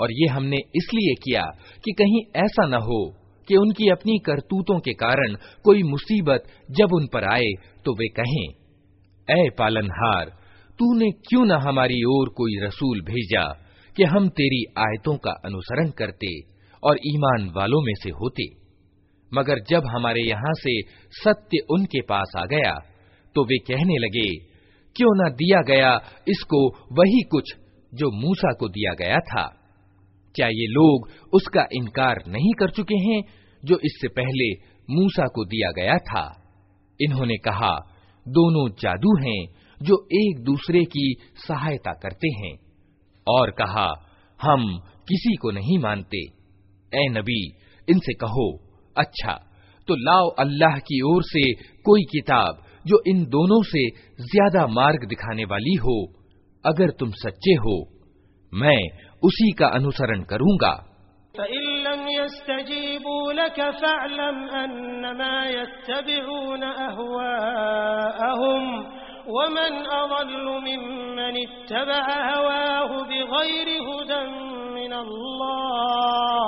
और ये हमने इसलिए किया कि कहीं ऐसा न हो कि उनकी अपनी करतूतों के कारण कोई मुसीबत जब उन पर आए तो वे कहें ए पालनहार, तूने क्यों न हमारी ओर कोई रसूल भेजा कि हम तेरी आयतों का अनुसरण करते और ईमान वालों में से होते? मगर जब हमारे यहाँ से सत्य उनके पास आ गया तो वे कहने लगे, क्यों न दिया गया इसको वही कुछ जो मूसा को दिया गया था? क्या ये लोग उसका इनकार नहीं कर चुके हैं जो इससे पहले मूसा को दिया गया था? इन्होंने कहा, दोनों जादू हैं जो एक दूसरे की सहायता करते हैं। और कहा, हम किसी को नहीं मानते। ए नबी, इनसे कहो अच्छा तो लाओ अल्लाह की ओर से कोई किताब जो इन दोनों से ज़्यादा मार्ग दिखाने वाली हो। अगर तुम सच्चे हो, मैं उसी का अनुसरण करूंगा वमन मिम्मन हवाहु बिगैर हुदन मिन अल्लाह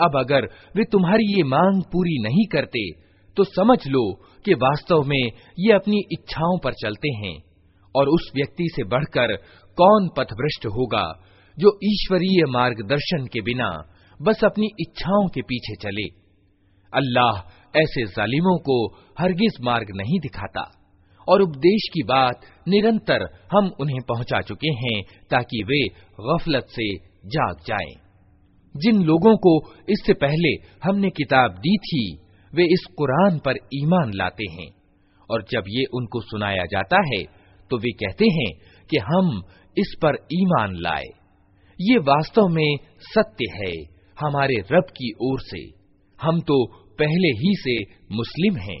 अब अगर वे तुम्हारी ये मांग पूरी नहीं करते तो समझ लो कि वास्तव में ये अपनी इच्छाओं पर चलते हैं, और उस व्यक्ति से बढ़कर कौन पथभ्रष्ट होगा, जो ईश्वरीय मार्गदर्शन के बिना बस अपनी इच्छाओं के पीछे चले अल्लाह ऐसे जालिमों को हरगिज मार्ग नहीं दिखाता, और उपदेश की बात निरंतर हम उन्हें पहुँचा चुके हैं, ताकि वे गफलत से जाग जाएँ। जिन लोगों को इससे पहले हमने किताब दी थी, वे इस कुरान पर ईमान लाते हैं। और जब ये उनको सुनाया जाता है तो वे कहते हैं कि हम इस पर ईमान लाए। ये वास्तव में सत्य है हमारे रब की ओर से। हम तो पहले ही से मुस्लिम हैं।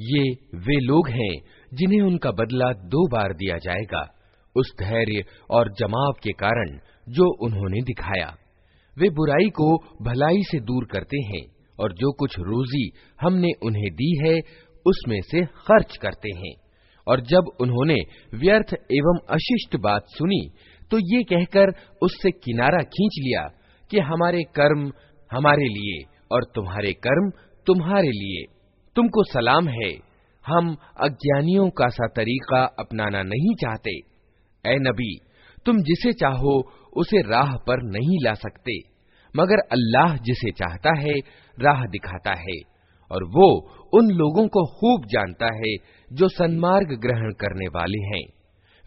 ये वे लोग हैं जिन्हें उनका बदला दो बार दिया जाएगा, उस धैर्य और जमाव के कारण जो उन्होंने दिखाया। वे बुराई को भलाई से दूर करते हैं और जो कुछ रोजी हमने उन्हें दी है, उसमें से खर्च करते हैं। और जब उन्होंने व्यर्थ एवं अशिष्ट बात सुनी तो ये कहकर उससे किनारा खींच लिया कि हमारे कर्म हमारे लिए और तुम्हारे कर्म तुम्हारे लिए। तुमको सलाम है। हम अज्ञानियों का सा तरीका अपनाना नहीं चाहते। ए नबी, तुम जिसे चाहो उसे राह पर नहीं ला सकते, मगर अल्लाह जिसे चाहता है, राह दिखाता है, और वो उन लोगों को खूब जानता है जो सन्मार्ग ग्रहण करने वाले हैं।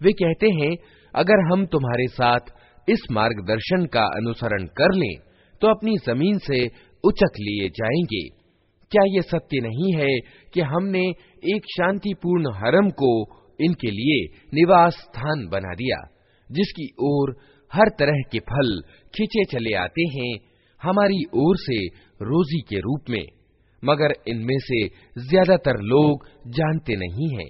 वे कहते हैं अगर हम तुम्हारे साथ इस मार्गदर्शन का अनुसरण कर लें तो अपनी ज़मीन से उचक लिए जाएँगे। क्या ये सत्य नहीं है कि हमने एक शांतिपूर्ण हरम को इनके लिए निवास स्थान बना दिया, जिसकी ओर हर तरह के फल खींचे चले आते हैं, हमारी ओर से रोजी के रूप में, मगर इनमें से ज़्यादातर लोग जानते नहीं हैं।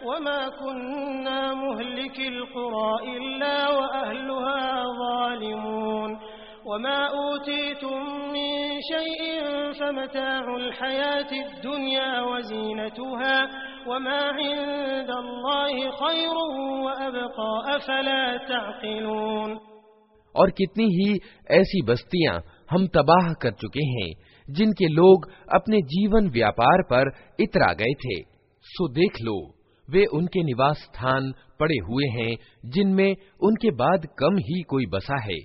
आयातिना वमा कुन्ना मुहलिकिल क़ुरा इल्ला वअहलुहा ज़ालिमून वमा ऊतीतुम मिन शैइन फमताउल हयातिद दुनिया वज़ीनतुहा वमा इंदल्लाहि खैरुन वअबक़ा अफला तअक़िलून और कितनी ही ऐसी बस्तियां हम तबाह कर चुके हैं जिनके लोग अपने जीवन व्यापार पर इतरा गए थे सो देख लो वे उनके निवास स्थान पड़े हुए हैं, जिनमें उनके बाद कम ही कोई बसा है।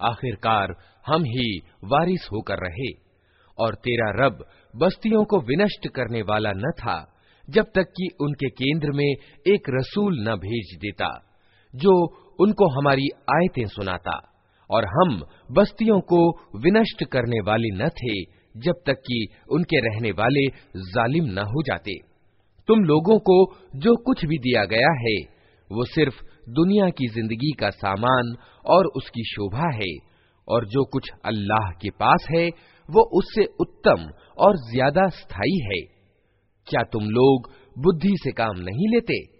आखिरकार हम ही वारिस होकर रहे। और तेरा रब बस्तियों को विनष्ट करने वाला न था, जब तक कि उनके केंद्र में एक रसूल न भेज देता, जो उनको हमारी आयतें सुनाता। और हम बस्तियों को विनष्ट करने वाले न थे, जब तक कि उनके रहने वाले जालिम न हो जाते। तुम लोगों को जो कुछ भी दिया गया है, वो सिर्फ़ दुनिया की ज़िंदगी का सामान और उसकी शोभा है, और जो कुछ अल्लाह के पास है, वो उससे उत्तम और ज़्यादा स्थायी है। क्या तुम लोग बुद्धि से काम नहीं लेते?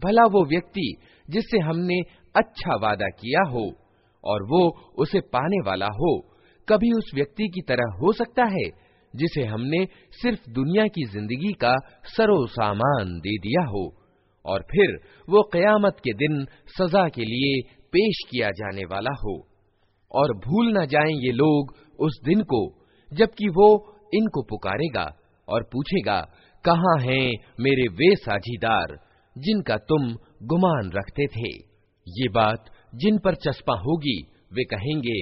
भला वो व्यक्ति जिससे हमने अच्छा वादा किया हो और वो उसे पाने वाला हो कभी उस व्यक्ति की तरह हो सकता है जिसे हमने सिर्फ दुनिया की जिंदगी का सरो सामान दे दिया हो और फिर वो कयामत के दिन सजा के लिए पेश किया जाने वाला हो और भूल न जाएं ये लोग उस दिन को जबकि वो इनको पुकारेगा और पूछेगा, कहाँ हैं मेरे वे साझीदार जिनका तुम गुमान रखते थे? ये बात जिन पर चस्पा होगी, वे कहेंगे,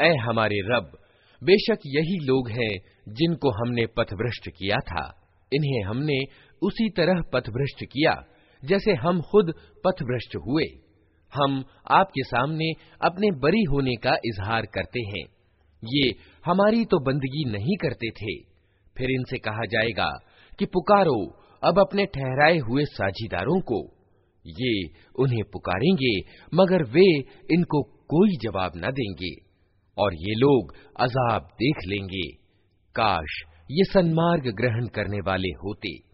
ऐ हमारे रब, बेशक यही लोग हैं जिनको हमने पथभ्रष्ट किया था। इन्हें हमने उसी तरह पथभ्रष्ट किया, जैसे हम खुद पथभ्रष्ट हुए। हम आपके सामने अपने बरी होने का इजहार करते हैं। ये हमारी तो बंदगी नहीं करते थे। फिर इनसे कहा जाएगा कि पुकारो, अब अपने ठहराए हुए साझीदारों को। ये उन्हें पुकारेंगे, मगर वे इनको कोई जवाब न देंगे, और ये लोग अजाब देख लेंगे। काश ये सन्मार्ग ग्रहण करने वाले होते।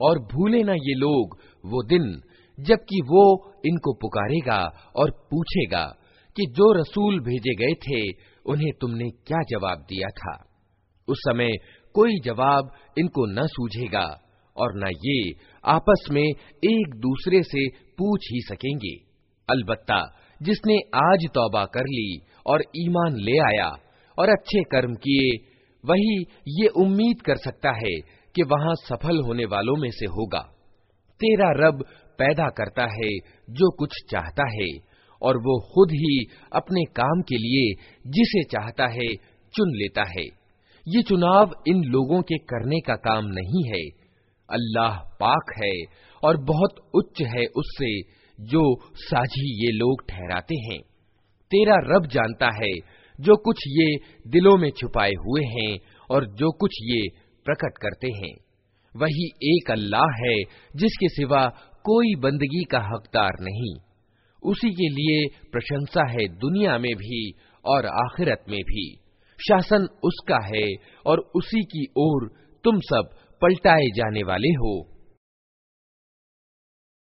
और भूले ना ये लोग वो दिन, जबकि वो इनको पुकारेगा और पूछेगा कि जो रसूल भेजे गए थे, उन्हें तुमने क्या जवाब दिया था? उस समय कोई जवाब इनको न सूझेगा, और न ये आपस में एक दूसरे से पूछ ही सकेंगे। अलबत्ता जिसने आज तौबा कर ली और ईमान ले आया और अच्छे कर्म किए, वही ये उम्मीद कर सकता है कि वहाँ सफल होने वालों में से होगा। तेरा रब पैदा करता है जो कुछ चाहता है और वो खुद ही अपने काम के लिए जिसे चाहता है चुन लेता है। ये चुनाव इन लोगों के करने का काम नहीं है। अल्लाह पाक है और बहुत उच्च है उससे जो साझी ये लोग ठहराते हैं। तेरा रब जानता है जो कुछ ये दिलों में छुपाए हुए हैं और जो कुछ ये प्रकट करते हैं। वही एक अल्लाह है जिसके सिवा कोई बंदगी का हकदार नहीं। उसी के लिए प्रशंसा है दुनिया में भी और आखिरत में भी। शासन उसका है और उसी की ओर तुम सब पलटाए जाने वाले हो।